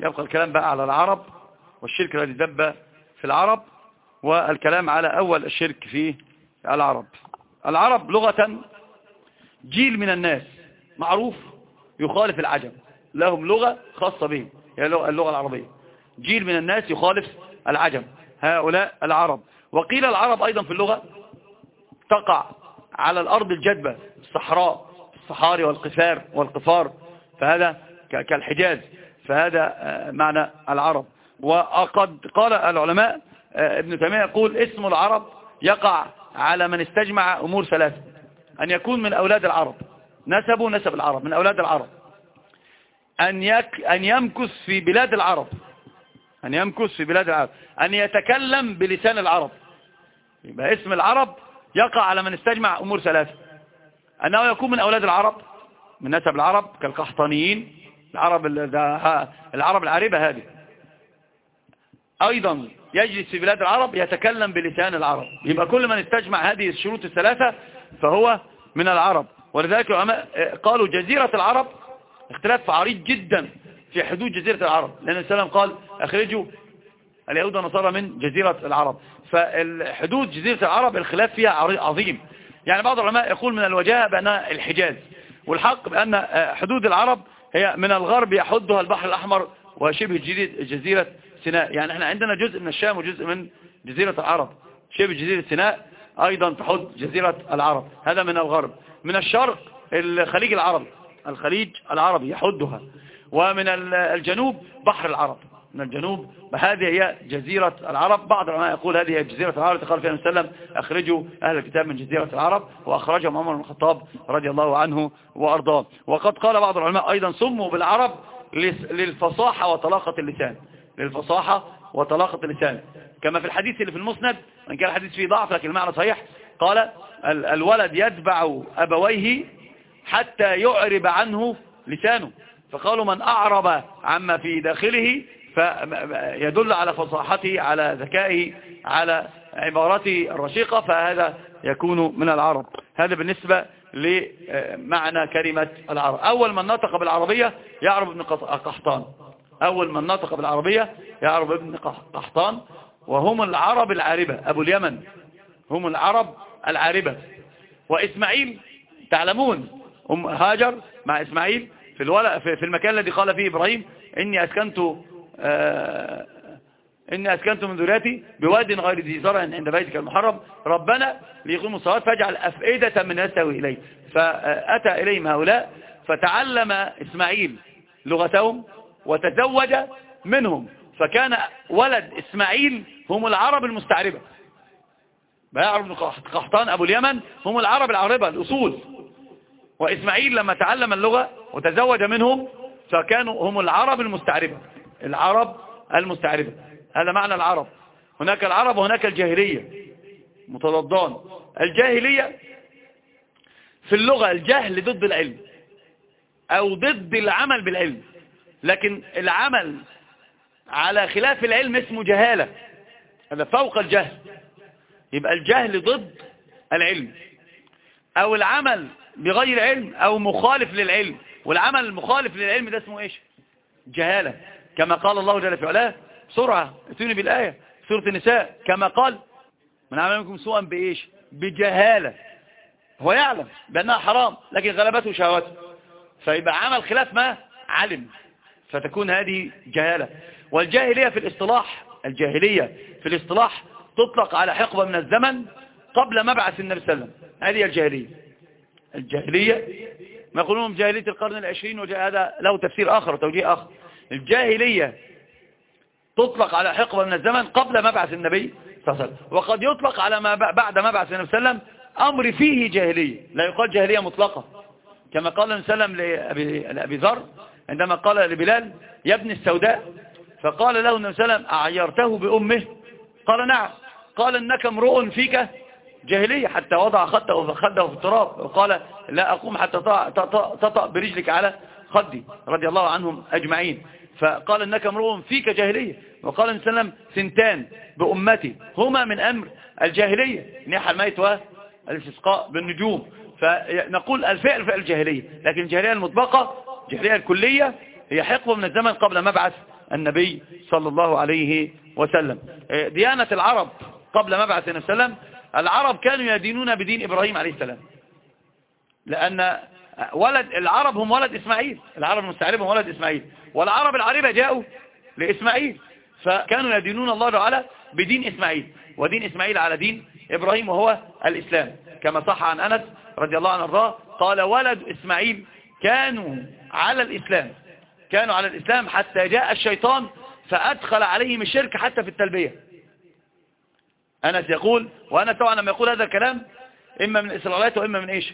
يبقى الكلام بقى على العرب والشرك الذي دب في العرب والكلام على أول الشرك في العرب. العرب لغة جيل من الناس معروف يخالف العجم لهم لغة خاصة بهم هي اللغة العربية. جيل من الناس يخالف العجم هؤلاء العرب. وقيل العرب أيضا في اللغة تقع على الأرض الجدبة الصحراء الصحاري والقفار والقفار فهذا كالحجاز. فهذا آه، معنى العرب. وقد قال العلماء آه، ابن تيمية يقول اسم العرب يقع على من استجمع أمور ثلاثة أن يكون من أولاد العرب. نسبه نسب العرب من أولاد العرب. أن, يك أن يمكث في بلاد العرب. أن يمكث في بلاد العرب. أن يتكلم بلسان العرب. يبقى اسم العرب يقع على من استجمع أمور ثلاثة. أنه يكون من أولاد العرب من نسب العرب كالقحطانيين. العرب العرب العريبة هذه. أيضا يجلس في بلاد العرب يتكلم بلسان العرب. يبقى كل من استجمع هذه الشروط الثلاثة فهو من العرب. ولذلك العلماء قالوا جزيرة العرب اختلاف عريض جدا في حدود جزيرة العرب. لأن السلام قال أخرجوا اليهود والنصارى من جزيرة العرب. فالحدود جزيرة العرب الخلاف فيها عظيم. يعني بعض العلماء يقول من الوجاهة بأنها الحجاز والحق بأن حدود العرب هي من الغرب يحدها البحر الأحمر وشبه جزيرة سيناء. يعني إحنا عندنا جزء من الشام وجزء من جزيرة العرب. شبه جزيرة سيناء أيضا تحد جزيرة العرب. هذا من الغرب. من الشرق الخليج العربي. الخليج العربي يحدها. ومن الجنوب بحر العرب. من الجنوب وهذه هي جزيرة العرب. بعض العلماء يقول هذه هي جزيرة العرب قال فيها وسلم أخرجوا أهل الكتاب من جزيرة العرب وأخرجهم عمر بن الخطاب رضي الله عنه وأرضاه. وقد قال بعض العلماء أيضا سموا بالعرب للفصاحة وطلاقة اللسان. للفصاحة وطلاقة اللسان. كما في الحديث اللي في المسند وإن كان الحديث فيه ضعف لكن المعنى صحيح قال الولد يتبع أبويه حتى يعرب عنه لسانه. فقالوا من أعرب عما في داخله فيدل على فصاحته على ذكائه على عبارته الرشيقة فهذا يكون من العرب. هذا بالنسبة لمعنى كلمة العرب. أول من نطق بالعربية يعرف ابن قحطان. أول من نطق بالعربية يعرف ابن قحطان. وهم العرب العاربة. أبو اليمن. هم العرب العاربة. وإسماعيل تعلمون أم هاجر مع إسماعيل في, في المكان الذي قال فيه إبراهيم إني أسكنت إني أسكنت من ذريتي بواد غير ذي زرع عند بيتك المحرم. ربنا ليقيموا الصلاة فاجعل أفئدة من يستوي إليه فأتى إليهم هؤلاء فتعلم إسماعيل لغتهم وتزوج منهم. فكان ولد إسماعيل هم العرب المستعربة. يعرف بن قحطان أبو اليمن؟ هم العرب العربة الأصول. وإسماعيل لما تعلم اللغة وتزوج منهم فكانوا هم العرب المستعربة. العرب المستعربة. هذا معنى العرب. هناك العرب وهناك الجاهلية متضادان. الجاهلية في اللغة الجهل ضد العلم أو ضد العمل بالعلم. لكن العمل على خلاف العلم اسمه جهالة. هذا فوق الجهل. يبقى الجهل ضد العلم. أو العمل بغير علم أو مخالف للعلم. والعمل المخالف للعلم ده اسمه إيش؟ جهالة. كما قال الله جل في علاه سرعة اتوني بالآية سورة النساء كما قال من عمل منكم سوءا بإيش؟ بجهالة. هو يعلم بأنها حرام لكن غلبته شهواته فيبقى عمل خلاف ما؟ علم. فتكون هذه جهالة. والجاهلية في الاصطلاح الجاهلية في الاصطلاح تطلق على حقبة من الزمن قبل مبعث النبي صلى الله عليه وسلم. هذه الجاهلية. الجاهلية ما يقولون جاهلية القرن العشرين وهذا له تفسير آخر وتوجيه آخر. الجاهلية تطلق على حقبة من الزمن قبل مبعث النبي صلى الله عليه وسلم. وقد يطلق على ما بعد مبعث النبي صلى الله عليه وسلم أمر فيه جاهلية. لا يقال جاهلية مطلقة. كما قال النبي صلى الله عليه وسلم لأبي ذر عندما قال لبلال يا ابن السوداء. فقال له النبي صلى الله عليه وسلم أعيرته بأمه. قال نعم. قال إنك امرؤ فيك جاهلية حتى وضع خده في التراب. وقال لا أقوم حتى تطأ برجلك على خدي رضي الله عنهم أجمعين. فقال إنك امرؤ فيك جاهلية. وقال النبي صلى الله عليه وسلم سنتان بأمتي. هما من أمر الجاهلية. نيح الميت والاستسقاء بالنجوم. فنقول الفعل فعل الجاهلية. لكن الجاهلية المطبقة الجاهلية الكلية هي حقبة من الزمن قبل مبعث النبي صلى الله عليه وسلم. ديانة العرب قبل مبعث النبي صلى الله عليه وسلم العرب كانوا يدينون بدين إبراهيم عليه السلام. لأن ولد العرب هم ولد إسماعيل. العرب المستعربة هم ولد إسماعيل. والعرب العربة جاءوا لإسماعيل. فكانوا يدينون الله تعالى بدين إسماعيل. ودين إسماعيل على دين إبراهيم وهو الإسلام. كما صح عن أنس رضي الله عنه وارضاه قال ولد إسماعيل كانوا على الإسلام. كانوا على الإسلام حتى جاء الشيطان فأدخل عليهم الشرك حتى في التلبية. أنس يقول وأنس طبعا لما يقول هذا الكلام إما من إسرائيلات وإما من إيش؟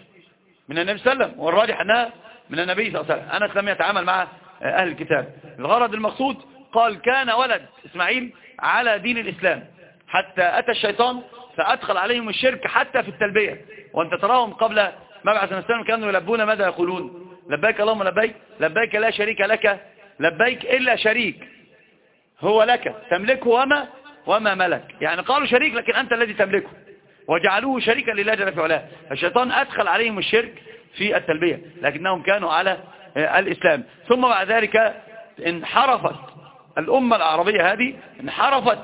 من النبي صلى الله عليه وسلم والراجح أنها من النبي صلى الله عليه وسلم. أنس لم يتعامل مع أهل الكتاب. الغرض المقصود قال كان ولد إسماعيل على دين الإسلام. حتى أتى الشيطان فأدخل عليهم الشرك حتى في التلبية. وأنت تراهم قبل مبعث الإسلام كانوا يلبون ماذا يقولون؟ لبيك اللهم لبيك لبيك لا شريك لك لبيك إلا شريك. هو لك تملكه وما وما ملك. يعني قالوا شريك لكن أنت الذي تملكه. وجعلوه شريكا لله جل في علاه. الشيطان أدخل عليهم الشرك في التلبية لكنهم كانوا على الإسلام. ثم بعد ذلك انحرفت الأمة العربية هذه انحرفت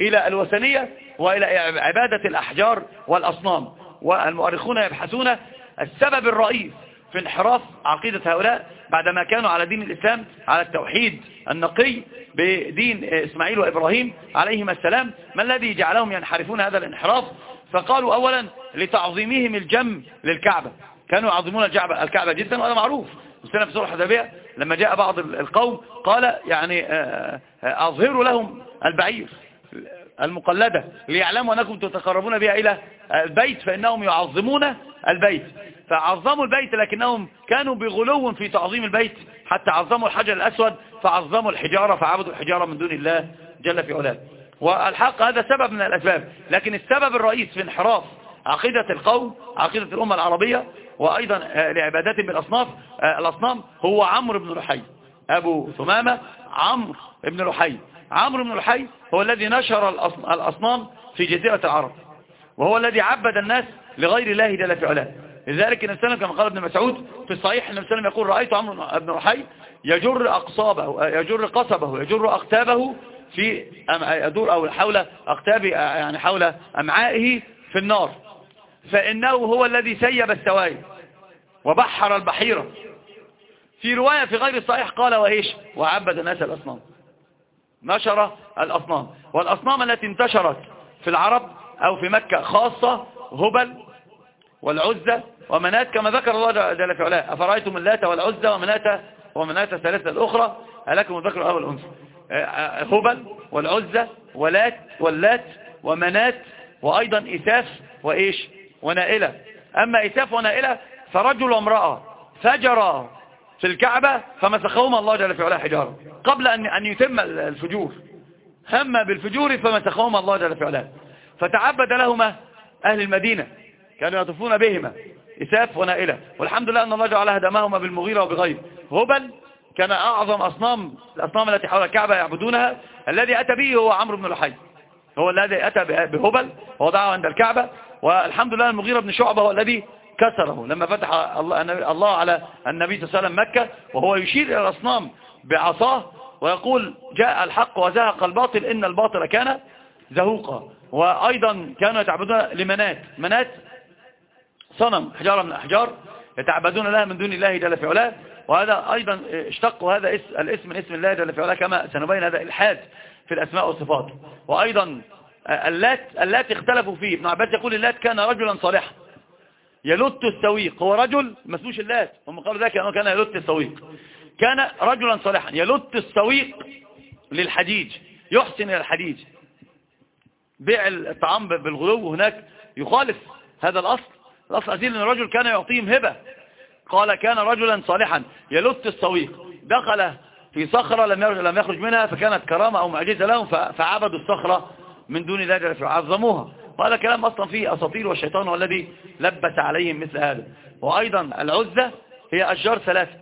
إلى الوثنية وإلى عبادة الأحجار والأصنام. والمؤرخون يبحثون السبب الرئيس في انحراف عقيدة هؤلاء بعدما كانوا على دين الإسلام على التوحيد النقي بدين إسماعيل وإبراهيم عليهما السلام. ما الذي جعلهم ينحرفون هذا الانحراف؟ فقالوا أولا لتعظيمهم الجم للكعبة. كانوا يعظمون الكعبة جدا وهذا معروف. السنة في سورة الحديبية لما جاء بعض القوم قال يعني آه، آه، أظهروا لهم البعير المقلدة ليعلموا أنكم تتقربون بها إلى البيت فإنهم يعظمون البيت. فعظموا البيت لكنهم كانوا بغلو في تعظيم البيت. حتى عظموا الحجر الأسود فعظموا الحجارة فعبدوا الحجارة من دون الله جل في علاه. والحق هذا سبب من الأسباب. لكن السبب الرئيس في انحراف عقيدة القوم عقيدة الأمة العربية وأيضا آه، لعبادات بالأصناف آه، الأصنام هو عمرو بن لحي أبو ثمامة عمرو بن لحي عمرو بن لحي هو الذي نشر الأصنام في جزيرة العرب وهو الذي عبد الناس لغير الله جل في علاه. لذلك النبي صلى كما قال ابن مسعود في الصحيح النبي صلى يقول رأيت عمرو بن لحي يجر أقصابه يجر قصبه يجر أقتابه في يدور أو حول أقتاب يعني حول أمعائه في النار. فإنه هو الذي سيب السوائل وبحر البحيرة. في رواية في غير الصحيح قال وإيش؟ وعبد الناس الأصنام. نشر الأصنام. والأصنام التي انتشرت في العرب أو في مكة خاصة هبل والعزة ومنات كما ذكر الله جل في علاه. أفرأيتم اللات والعزة ومنات ومنات الثالثة الأخرى؟ ألكم الذكر أو الأنثى. هبل والعزة ولات واللات ومنات وأيضا إساف وإيش ونائلة. أما إساف ونائلة فرجل وامرأة فجر في الكعبة فمسخهما الله جل في علاه حجارة. قبل أن أن يتم الفجور. هم بالفجور فمسخهما الله جل في علاه. فتعبد لهما أهل المدينة. كانوا يطوفون بهما إساف ونائلة. والحمد لله أن الله جعل هدمهما بالمغيرة وبغير هبل كان أعظم أصنام الأصنام التي حول الكعبة يعبدونها الذي أتى به هو عمرو بن لحي. هو الذي أتى بهبل ووضعه عند الكعبة والحمد لله المغيرة بن شعبة هو الذي كسره لما فتح الله على النبي صلى الله عليه وسلم مكة وهو يشير إلى الأصنام بعصاه ويقول جاء الحق وزهق الباطل إن الباطل كان زهوقا. وأيضا كانوا يتعبدون لمنات. منات صنم حجارة من الأحجار يتعبدون لها من دون الله جل في علاه. وهذا أيضا اشتق هذا الاسم من اسم الله جل في علاه كما سنبين هذا إلحاد في الأسماء والصفات. وأيضا اللات اللات اختلفوا فيه. ابن عباس يقول اللات كان رجلا صالحا. يلت السويق. هو رجل مسوش اللات. هم قالوا ذلك أنه كان يلت السويق. كان رجلا صالحا. يلت السويق للحديج. يحسن إلى الحديج. بيع الطعام بالغلو هناك يخالف هذا الأصل. الأصل أزيل أن الرجل كان يعطيهم هبة. قال كان رجلا صالحا يلت السويق دخل في صخرة لم لم يخرج منها فكانت كرامة أو معجزة لهم فعبدوا الصخرة من دون ذلك فعظموها وهذا كلام أصلا فيه أساطير والشيطان هو الذي لبس عليهم مثل هذا. وأيضا العزة هي أشجار ثلاثة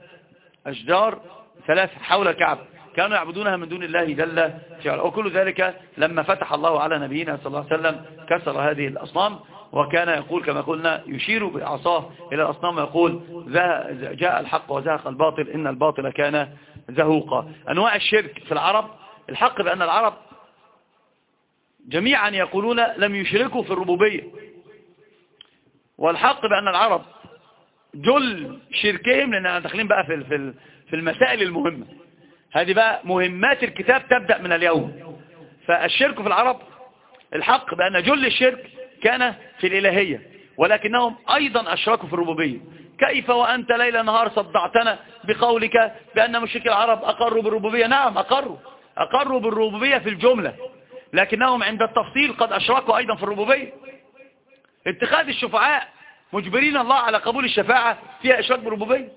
أشجار ثلاثة حول الكعبة كانوا يعبدونها من دون الله جل وكل ذلك لما فتح الله على نبينا صلى الله عليه وسلم كسر هذه الأصنام. وكان يقول كما قلنا يشير بعصاه إلى الأصنام ويقول جاء الحق وزهق الباطل إن الباطل كان زهوقا. أنواع الشرك في العرب الحق بأن العرب جميعا يقولون لم يشركوا في الربوبية. والحق بأن العرب جل شركهم لأننا داخلين بقى في في المسائل المهمة. هذه بقى مهمات الكتاب تبدأ من اليوم. فالشرك في العرب الحق بأن جل الشرك كان في الإلهية ولكنهم أيضا أشركوا في الربوبية. كيف وأنت ليل نهار صدعتنا بقولك بأن مشرك العرب أقروا بالربوبية؟ نعم أقروا. أقروا بالربوبية في الجملة. لكنهم عند التفصيل قد أشركوا أيضا في الربوبية. اتخاذ الشفعاء مجبرين الله على قبول الشفاعة فيها إشراك بالربوبية.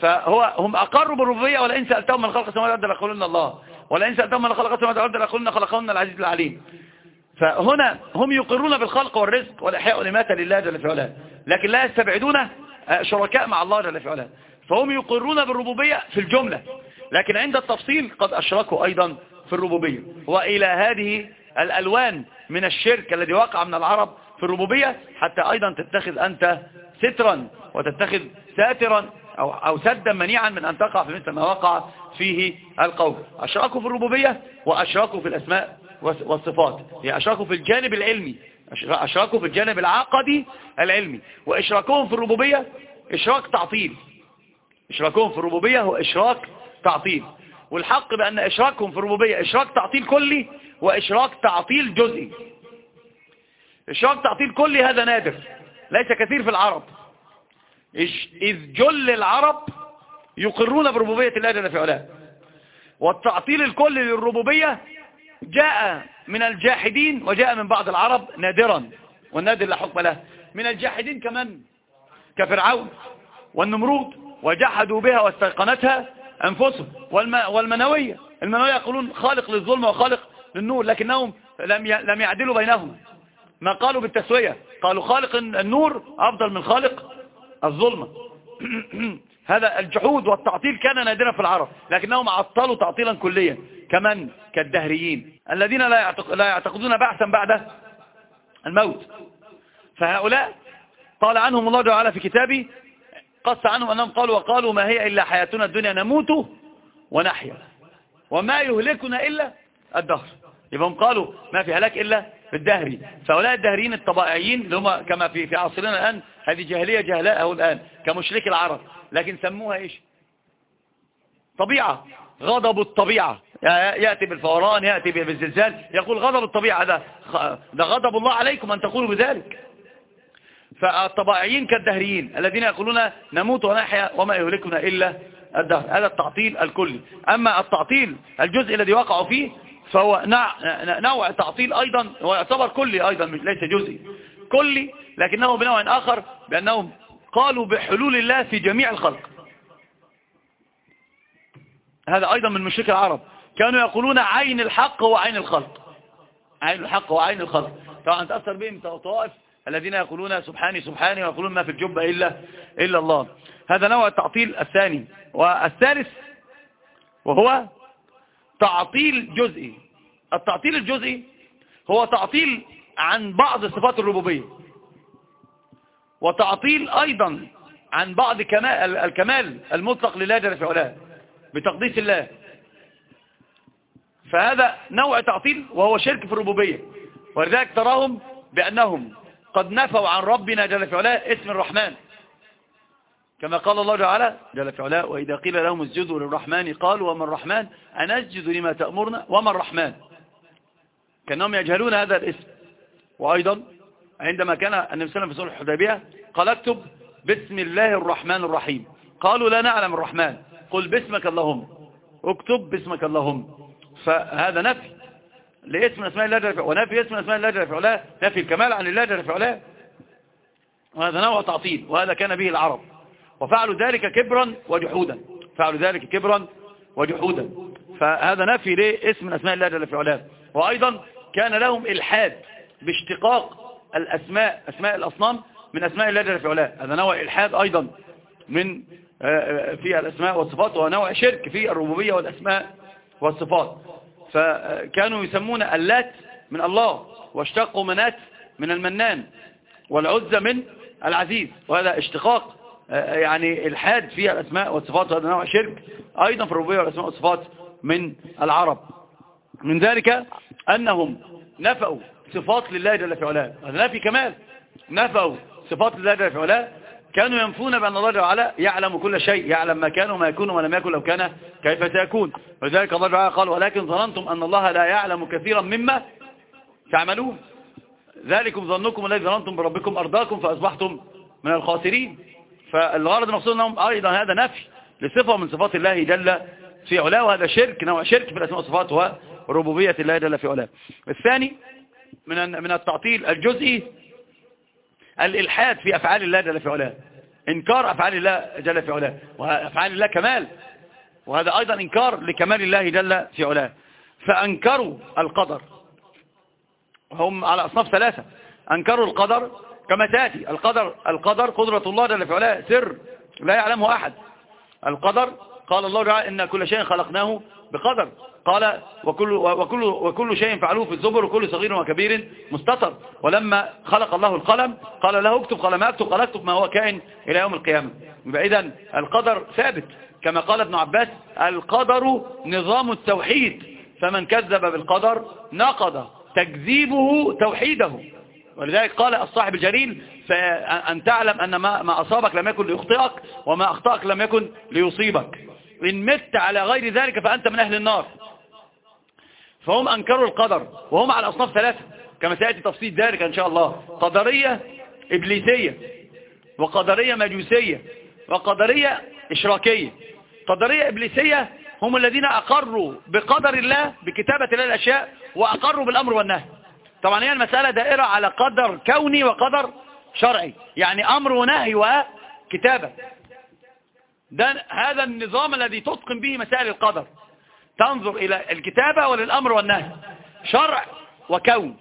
فهو هم أقروا بالربوبية ولئن سألتهم من خلق السماوات والأرض ليقولون الله. ولئن سألتهم من خلق السماوات والأرض ليقولون خلقهن العزيز العليم. فهنا هم يقرون بالخلق والرزق والإحياء والإماتة لله جل في علاه. لكن لا يستبعدون شركاء مع الله جل في علاه. فهم يقرون بالربوبية في الجملة. لكن عند التفصيل قد أشركوا أيضا في الربوبية. وإلى هذه الألوان من الشرك الذي وقع من العرب في الربوبية حتى أيضا تتخذ أنت سترا وتتخذ ساترا أو, أو سدا منيعا من أن تقع في مثل ما وقع فيه القوم أشركوا في الربوبية وأشركوا في الأسماء. والصفات يعني أشركوا في الجانب العلمي. أشركوا في الجانب العقدي العلمي. وإشراكهم في الربوبية إشراك تعطيل. إشراكهم في الربوبية هو إشراك تعطيل. والحق بأن إشراكهم في الربوبية إشراك تعطيل كلي وإشراك تعطيل جزئي. إشراك تعطيل كلي هذا نادر. ليس كثير في العرب. إذ جل العرب يقرون بربوبية الله جل في علاه. والتعطيل الكلي للربوبية جاء من الجاحدين وجاء من بعض العرب نادرا والنادر لا حكم له. من الجاحدين كمان كفرعون والنمرود وجحدوا بها واستيقنتها أنفسهم. والمنوية المنوية يقولون خالق للظلم وخالق للنور لكنهم لم لم يعدلوا بينهم. ما قالوا بالتسوية؟ قالوا خالق النور أفضل من خالق الظلمة هذا الجحود والتعطيل كان نادرا في العرب لكنهم عطلوا تعطيلا كليا كمن؟ كالدهريين الذين لا لا يعتقدون بعثا بعد الموت. فهؤلاء قال عنهم الله تعالى في كتابه قص عنهم أنهم قالوا وقالوا ما هي إلا حياتنا الدنيا نموت ونحيا. وما يهلكنا إلا الدهر. يبقى هم قالوا ما في هلاك إلا في الدهري فهؤلاء الدهريين الطبائعيين اللي هم كما في في عصرنا الآن هذه جاهلية جهلاء أو الآن كمشرك العرب. لكن سموها إيش؟ طبيعة. غضب الطبيعة. يأتي بالفوران يأتي بالزلزال. يقول غضب الطبيعة. ده ده غضب الله عليكم أن تقولوا بذلك. فالطبائعيين كالدهريين الذين يقولون نموت ونحيا وما يهلكنا إلا الدهر. هذا التعطيل الكلي. أما التعطيل الجزء الذي وقعوا فيه فهو نوع تعطيل أيضا هو يعتبر كلي أيضا ليس جزئي. كلي لكنه بنوع آخر بأنهم قالوا بحلول الله في جميع الخلق. هذا أيضا من مشرك العرب. كانوا يقولون عين الحق هو عين الخلق. عين الحق هو عين الخلق طبعا تأثر بهم طوائف الذين يقولون سبحاني سبحاني ويقولون ما في الجبة إلا, إلا الله. هذا نوع التعطيل الثاني. والثالث وهو تعطيل جزئي. التعطيل الجزئي هو تعطيل عن بعض صفات الربوبية. وتعطيل أيضا عن بعض كمال الكمال المطلق لله جل في علاه بتقديس الله. فهذا نوع تعطيل وهو شرك في الربوبية. ولذلك تراهم بأنهم قد نفوا عن ربنا جل في علاه اسم الرحمن. كما قال الله تعالى جل في علاه وإذا قيل لهم اسجدوا للرحمن قالوا وما الرحمن؟ أنسجد لما تأمرنا وما الرحمن؟ كأنهم يجهلون هذا الاسم. وأيضا عندما كان النبي صلى الله عليه وسلم في الحديبية قال اكتب بسم الله الرحمن الرحيم. قالوا لا نعلم الرحمن. قل باسمك اللهم. اكتب باسمك اللهم. فهذا نفي. لاسم أسماء الله جل ونفي اسم أسماء الله جل في نفي الكمال عن الله جل في وهذا نوع تعطيل. وهذا كان به العرب. وفعلوا ذلك كبرا وجحودا. فعلوا ذلك كبرا وجحودا. فهذا نفي لاسم أسماء الله جل في وأيضا كان لهم إلحاد باشتقاق الأسماء أسماء الأصنام من أسماء الله جل في هذا نوع إلحاد أيضا من آه، آه، في الأسماء والصفات وهو نوع شرك في الربوبية والأسماء والصفات. فكانوا يسمون اللات من الله واشتقوا منات من المنان والعزة من العزيز. وهذا اشتقاق يعني إلحاد في الأسماء والصفات. وهذا نوع شرك أيضا في الربوبية والأسماء والصفات من العرب. من ذلك أنهم نفوا صفات لله جل في علاه. هذا نفي كمال. نفوا صفات لله جل في علاه. كانوا ينفون بأن الله جل وعلا يعلم كل شيء يعلم ما كان وما يكون وما لم يكن لو كان كيف سيكون. ولذلك الله جل قال ولكن ظننتم أن الله لا يعلم كثيرا مما تعملون. ذلكم ظنكم الذي ظننتم بربكم أرضاكم فأصبحتم من الخاسرين. فالغرض المقصود أنهم أيضا هذا نفي لصفة من صفات الله جل في علاه. وهذا شرك نوع شرك في الأسماء والصفات وربوبية الله جل في علاه. الثاني من من التعطيل الجزئي الإلحاد في أفعال الله جل في علاه. إنكار أفعال الله جل في علاه. وأفعال الله كمال. وهذا أيضا إنكار لكمال الله جل في علاه. فأنكروا القدر. هم على أصناف ثلاثة. أنكروا القدر كما تأتي. القدر القدر قدرة الله جل في علاه. سر. لا يعلمه أحد. القدر قال الله تعالى إن كل شيء خلقناه بقدر. قال وكل, وكل, وكل شيء فعلوه في الزبر وكل صغير وكبير مستطر ولما خلق الله القلم قال له اكتب قال ما اكتب قال اكتب ما هو كائن إلى يوم القيامة. إذن القدر ثابت. كما قال ابن عباس القدر نظام التوحيد. فمن كذب بالقدر نقض تكذيبه توحيده. ولذلك قال الصاحب الجليل فأن تعلم أن ما, ما أصابك لم يكن ليخطئك وما أخطأك لم يكن ليصيبك. إن مت على غير ذلك فأنت من أهل النار. فهم أنكروا القدر وهم على أصناف ثلاثة. كما سيأتي تفصيل ذلك إن شاء الله. قدرية إبليسية وقدرية مجوسية وقدرية إشراكية. قدرية إبليسية هم الذين أقروا بقدر الله بكتابة الله الأشياء وأقروا بالأمر والنهي. طبعا هي المسألة دائرة على قدر كوني وقدر شرعي. يعني أمر ونهي وكتابة. ده هذا النظام الذي تتقن به مسائل القدر. تنظر إلى الكتابة وللأمر والنهي. شرع وكون.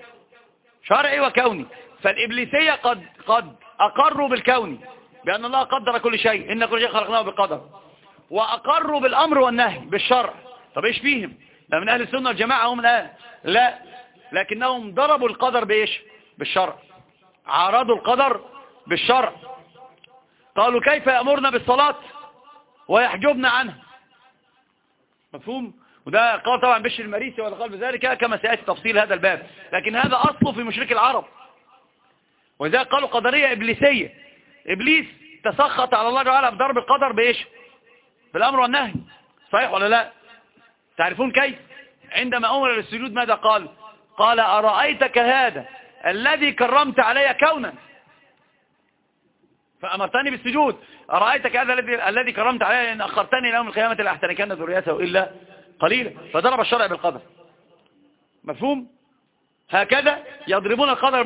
شرعي وكوني. فالإبليسية قد, قد أقروا بالكون. بأن الله قدر كل شيء. إن كل شيء خلقناه بقدر. وأقروا بالأمر والنهي بالشرع. طب إيش فيهم؟ ده من أهل السنة والجماعة هم لا لا. لكنهم ضربوا القدر بإيش؟ بالشرع. عارضوا القدر بالشرع. قالوا كيف يأمرنا بالصلاة ويحجبنا عنها مفهوم؟ وده قال طبعا بشر المريسي ولا قال بذلك كما سيأتي تفصيل هذا الباب. لكن هذا أصله في مشرك العرب. وإذا قالوا قدرية إبليسية. إبليس تسخط على الله تعالى بضرب القدر بإيش؟ بالأمر والنهي. صحيح ولا لا؟ تعرفون كيف؟ عندما أمر للسجود ماذا قال؟ قال أرأيتك هذا الذي كرمت علي كونا؟ فأمرتني بالسجود. أرأيتك هذا الذي كرمت علي أن أخرتني يوم القيامة لأحتركن ذريته إلا قليلا فضرب الشرع بالقدر. مفهوم؟ هكذا يضربون القدر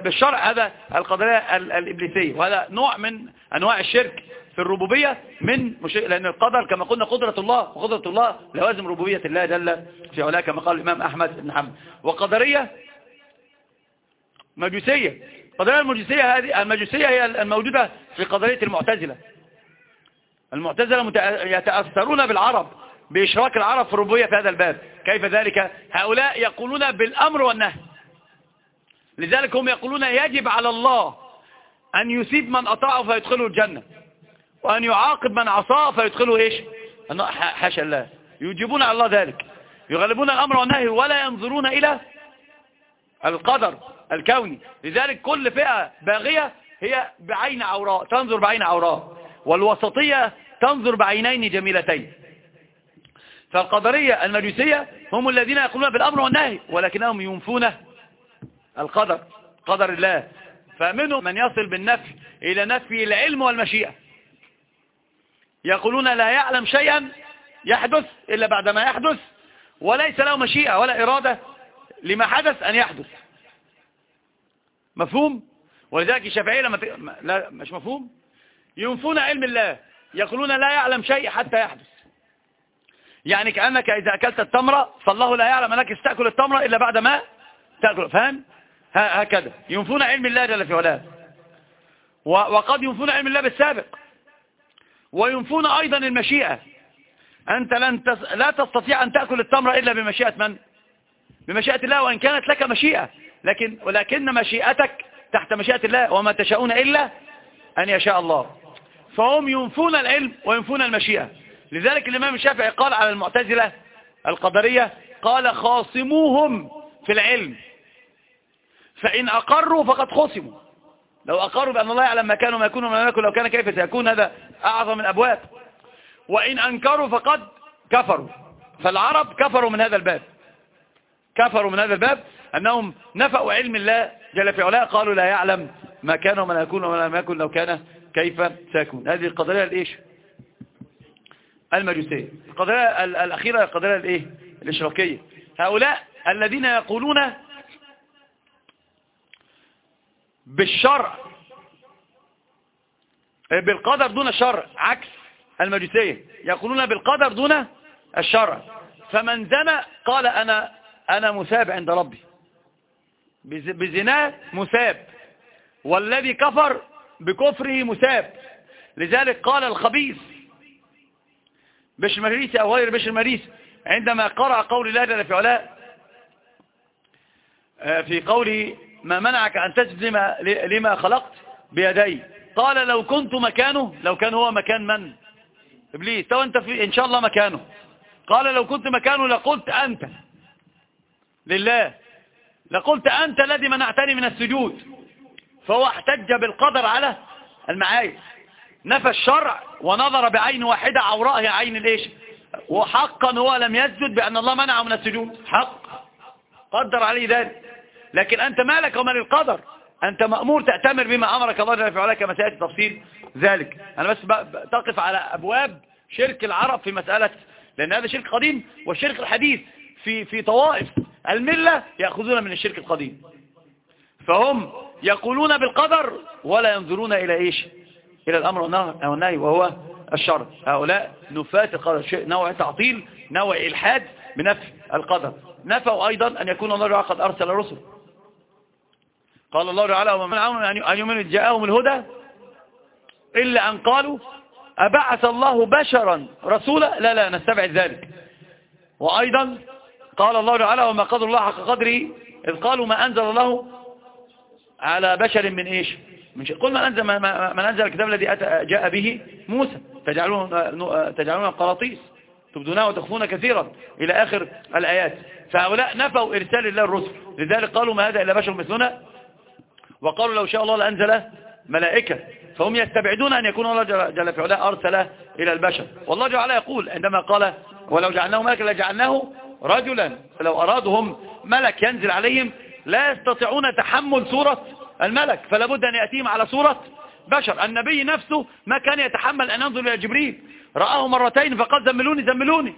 بالشرع هذا القدرية الإبليسية. وهذا نوع من أنواع الشرك في الربوبية من مش... لأن القدر كما قلنا قدرة الله وقدرة الله لوازم ربوبية الله جل في علاه كما قال الإمام أحمد بن حنبل. وقدرية مجوسية. القدرية المجوسية هذه المجوسية هي الموجودة في قدرية المعتزلة. المعتزلة يتأثرون بالعرب. بإشراك العرب في الربوبية في هذا الباب. كيف ذلك؟ هؤلاء يقولون بالأمر والنهي. لذلك هم يقولون يجب على الله أن يسيب من أطاعه فيدخله الجنة. وأن يعاقب من عصاه فيدخله إيش؟ حاشا الله. يجيبون على الله ذلك. يغلبون الأمر والنهي ولا ينظرون إلى القدر الكوني. لذلك كل فئة باغية هي بعين عوراء تنظر بعين عوراء. والوسطية تنظر بعينين جميلتين. فالقدرية المجوسية هم الذين يقولون بالأمر والنهي ولكنهم ينفون القدر قدر الله. فمنهم من يصل بالنفي إلى نفي العلم والمشيئة. يقولون لا يعلم شيئا يحدث إلا بعدما يحدث وليس له مشيئة ولا إرادة لما حدث أن يحدث. مفهوم؟ ولذلك الشافعية لما ت... لا مش مفهوم؟ ينفون علم الله. يقولون لا يعلم شيء حتى يحدث. يعني كأنك إذا أكلت التمرة فالله لا يعلم أنك استأكل التمرة إلا بعد ما تأكل. فهم؟ هكذا. ينفون علم الله جل في علاه. وقد ينفون علم الله بالسابق. وينفون أيضا المشيئة. أنت لن تس... لا تستطيع أن تأكل التمرة إلا بمشيئة من؟ بمشيئة الله وإن كانت لك مشيئة. لكن ولكن مشيئتك تحت مشيئة الله وما تشاءون إلا أن يشاء الله. فهم ينفون العلم وينفون المشيئة. لذلك الإمام الشافعي قال على المعتزلة القدرية قال خاصموهم في العلم فإن أقروا فقد خصموا. لو أقروا بأن الله يعلم ما كان وما يكون وما يكون لو كان كيف سيكون هذا أعظم الأبواب. وإن أنكروا فقد كفروا. فالعرب كفروا من هذا الباب. كفروا من هذا الباب أنهم نفأوا علم الله جل في علاء قالوا لا يعلم ما كان وما يكون وما يكن لو كان كيف سيكون. هذه القضية الإيش المجوسية القضية الأخيرة القضية الإيه؟ الإشراكية هؤلاء الذين يقولون بالشرع بالقدر دون الشرع عكس المجوسية يقولون بالقدر دون الشرع. فمن زنى قال أنا أنا مساب عند ربي. بزناه مساب والذي كفر بكفره مساب لذلك قال الخبيث بشر مريسي أو غير بشر مريسي عندما قرأ قول الله جل في علاء آه، في قوله ما منعك أن تسجد لما, لما خلقت بيدي. قال لو كنت مكانه لو كان هو مكان من؟ إبليس تو أنت في إن شاء الله مكانه. قال لو كنت مكانه لقلت أنت لله. لقلت أنت الذي منعتني من السجود. فهو احتج بالقدر على المعايش نفى الشرع ونظر بعين واحدة عوراء عين الايش وحقا هو لم يسجد بأن الله منعه من السجود. حق. قدر عليه ذلك. لكن أنت مالك ومن القدر. أنت مأمور تأتمر بما أمرك الله جل عليك كما سيأتي تفصيل ذلك. أنا بس تقف على أبواب شرك العرب في مسألة لأن هذا شرك قديم والشرك الحديث في في طوائف. الملة يأخذون من الشرك القديم. فهم يقولون بالقدر ولا ينظرون إلى إيش؟ إلى الأمر والنهي وهو الشر. هؤلاء نفاة القدر نوع تعطيل نوع إلحاد بنفي القدر. نفوا أيضا أن يكون الله قد أرسل رسل. قال الله تعالى ومن منعهم أن يؤمنوا جاءهم الهدى إلا أن قالوا أبعث الله بشرا رسولا؟ لا لا نستبعد ذلك. وأيضا قال الله تعالى وما قدر الله حق قدره إذ قالوا ما أنزل الله على بشر من إيش؟ شيء قل من أنزل, من أنزل الكتاب الذي جاء به موسى. تجعلون, تجعلون قراطيس تبدونه وتخفون كثيرا إلى آخر الآيات. فهؤلاء نفوا إرسال الله الرسل. لذلك قالوا ما هذا إلا بشر مثلنا. وقالوا لو شاء الله لأنزل ملائكة. فهم يستبعدون أن يكون الله جل في علاه أرسل إلى البشر. والله جل يقول عندما قال ولو جعلناه ملكا لجعلناه رجلا. فلو أرادهم ملك ينزل عليهم لا يستطيعون تحمل صورة الملك فلا بد أن يأتيهم على صورة بشر. النبي نفسه ما كان يتحمل أن ينظر إلى جبريل. رآه مرتين فقال زملوني زملوني.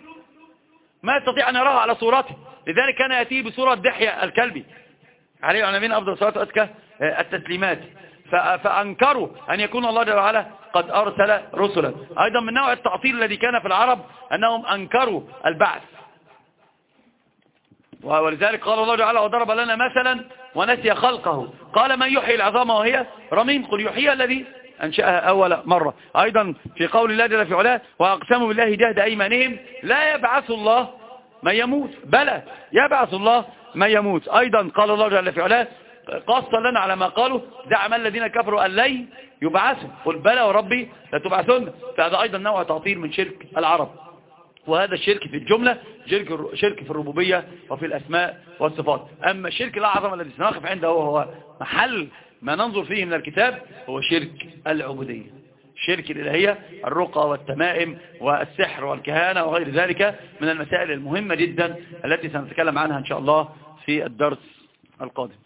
ما يستطيع أن يراه على صورته. لذلك كان يأتيه بصورة دحية الكلبي. عليه وعلى مين أفضل صلاة أزكى التسليمات. فأنكروا أن يكون الله جل وعلا قد أرسل رسلا. أيضا من نوع التعطيل الذي كان في العرب أنهم أنكروا البعث. ولذلك قال الله تعالى وضرب لنا مثلا ونسي خلقه. قال من يحيي العظام وهي رميم. قل يحيي الذي أنشأها أول مرة. أيضا في قول الله جل في علاه وأقسموا بالله جهد أيمانهم لا يبعث الله من يموت. بلى يبعث الله من يموت. أيضا قال الله جل في علاه قص لنا على ما قالوا زعم الذين كفروا أن لن يبعثوا. قل بلى وربي لتبعثن. فهذا أيضا نوع تعطيل من شرك العرب. وهذا الشرك في الجملة شرك, شرك في الربوبية وفي الأسماء والصفات. أما الشرك الأعظم الذي سنقف عنده هو محل ما ننظر فيه من الكتاب هو شرك العبودية. شرك الإلهية الرقى والتمائم والسحر والكهانة وغير ذلك من المسائل المهمة جدا التي سنتكلم عنها إن شاء الله في الدرس القادم.